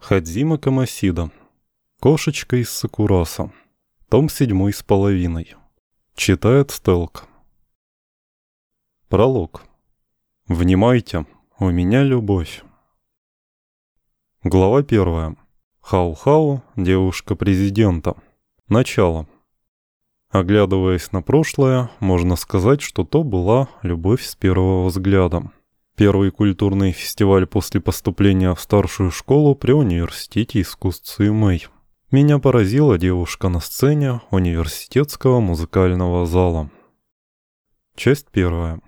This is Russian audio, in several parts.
Хадзима Камасида. Кошечка из Сакураса. Том седьмой с половиной. Читает Стелк. Пролог. Внимайте, у меня любовь. Глава первая. Хау-хау, девушка президента. Начало. Оглядываясь на прошлое, можно сказать, что то была любовь с первого взгляда. Первый культурный фестиваль после поступления в старшую школу при университете искусств Мэй. Меня поразила девушка на сцене университетского музыкального зала. Часть первая.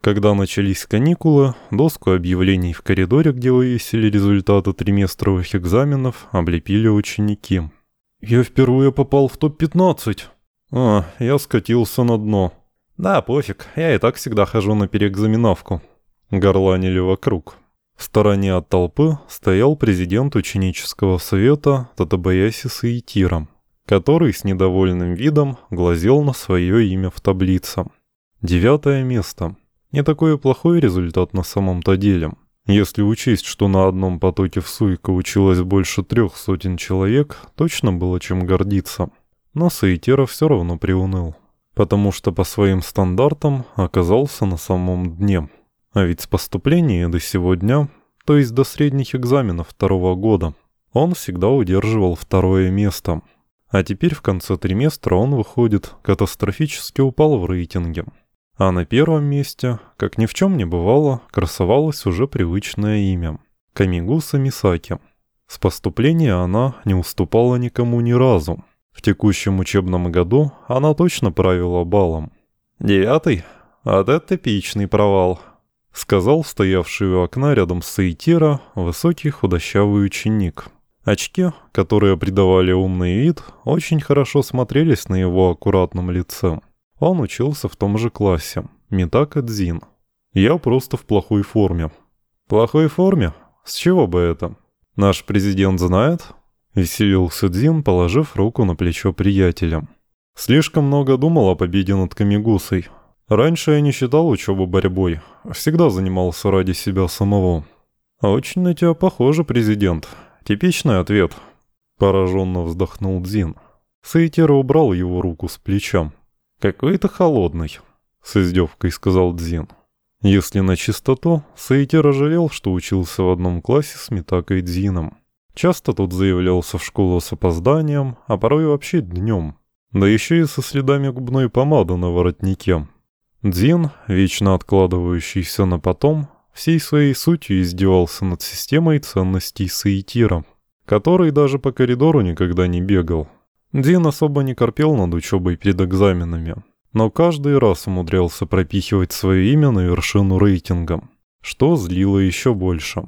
Когда начались каникулы, доску объявлений в коридоре, где вывесили результаты триместровых экзаменов, облепили ученики. «Я впервые попал в топ-15!» «А, я скатился на дно». «Да, пофиг, я и так всегда хожу на переэкзаменовку», горланили вокруг. В стороне от толпы стоял президент ученического совета Татабаяси Саитира, который с недовольным видом глазел на свое имя в таблице. Девятое место. Не такой плохой результат на самом-то деле. Если учесть, что на одном потоке в Суйка училось больше трех сотен человек, точно было чем гордиться. Но Саитира все равно приуныл, потому что по своим стандартам оказался на самом дне. А ведь с поступления до сегодня, то есть до средних экзаменов второго года, он всегда удерживал второе место. А теперь в конце триместра он, выходит, катастрофически упал в рейтинге. А на первом месте, как ни в чем не бывало, красовалось уже привычное имя – Камигуса Мисаки. С поступления она не уступала никому ни разу. В текущем учебном году она точно правила балом. «Девятый? Вот это типичный провал», сказал стоявший у окна рядом с Саитира высокий худощавый ученик. Очки, которые придавали умный вид, очень хорошо смотрелись на его аккуратном лице. Он учился в том же классе, Митака Дзин. Я просто в плохой форме. Плохой форме? С чего бы это? Наш президент знает? Веселился Дзин, положив руку на плечо приятеля. Слишком много думал о победе над Камигусой, Раньше я не считал учебу борьбой, всегда занимался ради себя самого. «Очень на тебя похоже, президент. Типичный ответ». Пораженно вздохнул Дзин. Саитера убрал его руку с плеча. «Какой ты холодный», — с издевкой сказал Дзин. Если на чистоту, Саитера жалел, что учился в одном классе с Митакой Дзином. Часто тут заявлялся в школу с опозданием, а порой вообще днем. Да еще и со следами губной помады на воротнике. Дин, вечно откладывающийся на потом, всей своей сутью издевался над системой ценностей Саитира, который даже по коридору никогда не бегал. Дин особо не корпел над учебой перед экзаменами, но каждый раз умудрялся пропихивать свое имя на вершину рейтинга, что злило еще больше.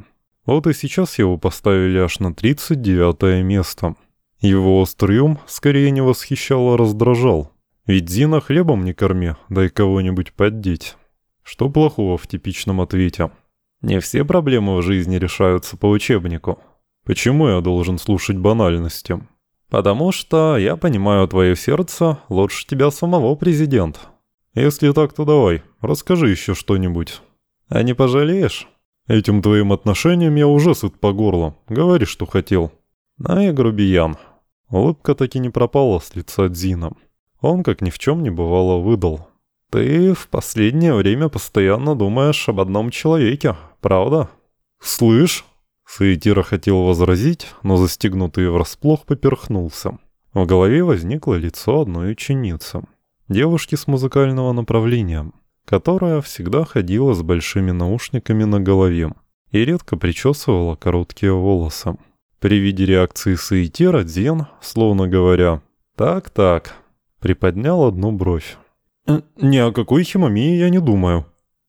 Вот и сейчас его поставили аж на 39 место. Его острый ум скорее не восхищал, а раздражал. Ведь Зина хлебом не корми, дай кого-нибудь поддеть. Что плохого в типичном ответе? Не все проблемы в жизни решаются по учебнику. Почему я должен слушать банальности? Потому что я понимаю твое сердце лучше тебя самого, президент. Если так, то давай, расскажи еще что-нибудь. А не пожалеешь? Этим твоим отношением я уже сыт по горло. Говори, что хотел. А я грубиян. Улыбка таки не пропала с лица Дзина. Он, как ни в чем не бывало, выдал. «Ты в последнее время постоянно думаешь об одном человеке, правда?» «Слышь?» Саитира хотел возразить, но застегнутый врасплох поперхнулся. В голове возникло лицо одной ученицы. Девушки с музыкального направления, которая всегда ходила с большими наушниками на голове и редко причесывала короткие волосы. При виде реакции Саитира Дзен, словно говоря «Так-так, Приподнял одну бровь. «Э, «Ни о какой химомии я не думаю».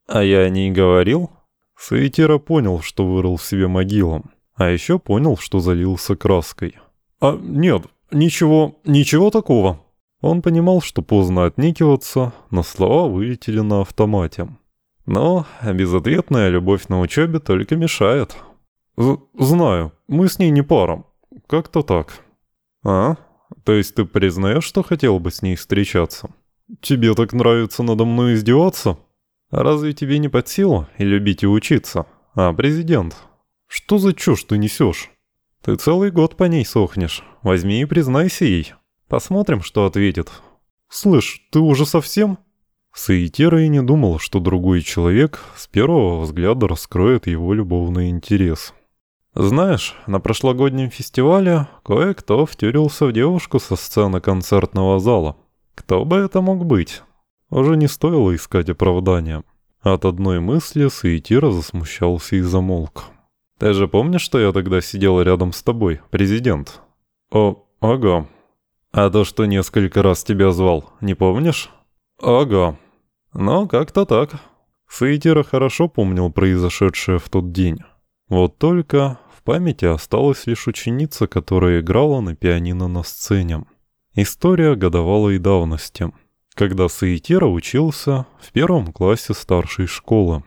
«А я не говорил?» Саитера понял, что вырыл в себе могилу, а еще понял, что залился краской. «А нет, ничего, ничего такого». Он понимал, что поздно отникиваться, но слова вылетели на автомате. Но безответная любовь на учебе только мешает. З «Знаю, мы с ней не пара. Как-то так». «А?» То есть ты признаешь, что хотел бы с ней встречаться? Тебе так нравится надо мной издеваться? Разве тебе не под силу и любить и учиться? А, президент, что за чушь ты несешь? Ты целый год по ней сохнешь. Возьми и признайся ей. Посмотрим, что ответит. Слышь, ты уже совсем? Саитера и не думал, что другой человек с первого взгляда раскроет его любовный интерес. Знаешь, на прошлогоднем фестивале кое-кто втюрился в девушку со сцены концертного зала. Кто бы это мог быть? Уже не стоило искать оправдания. От одной мысли Саитира засмущался и замолк. «Ты же помнишь, что я тогда сидел рядом с тобой, президент?» «О, ага». «А то, что несколько раз тебя звал, не помнишь?» «Ага». «Ну, как-то так». Саитира хорошо помнил произошедшее в тот день. Вот только в памяти осталась лишь ученица, которая играла на пианино на сцене. История годовалой давности, когда Саитира учился в первом классе старшей школы.